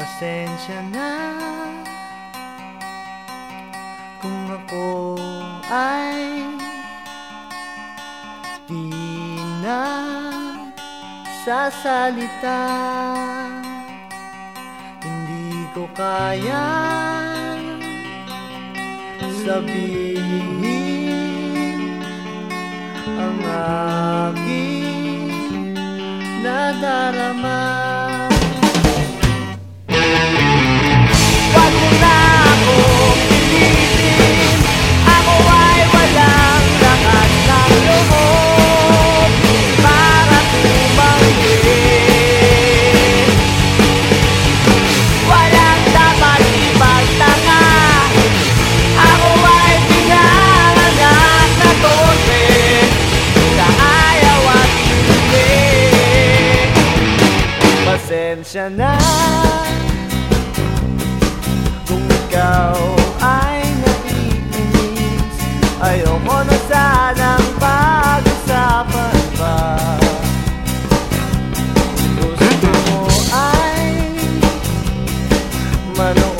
Pasensya na Kung ako ay Di na Sasalita. Hindi ko kaya Sabihin Ang aking Nadarama. Pasensya na Kung ikaw ay napipinis Ayoko na sanang pag-usapan pa. Gusto mo ay Manood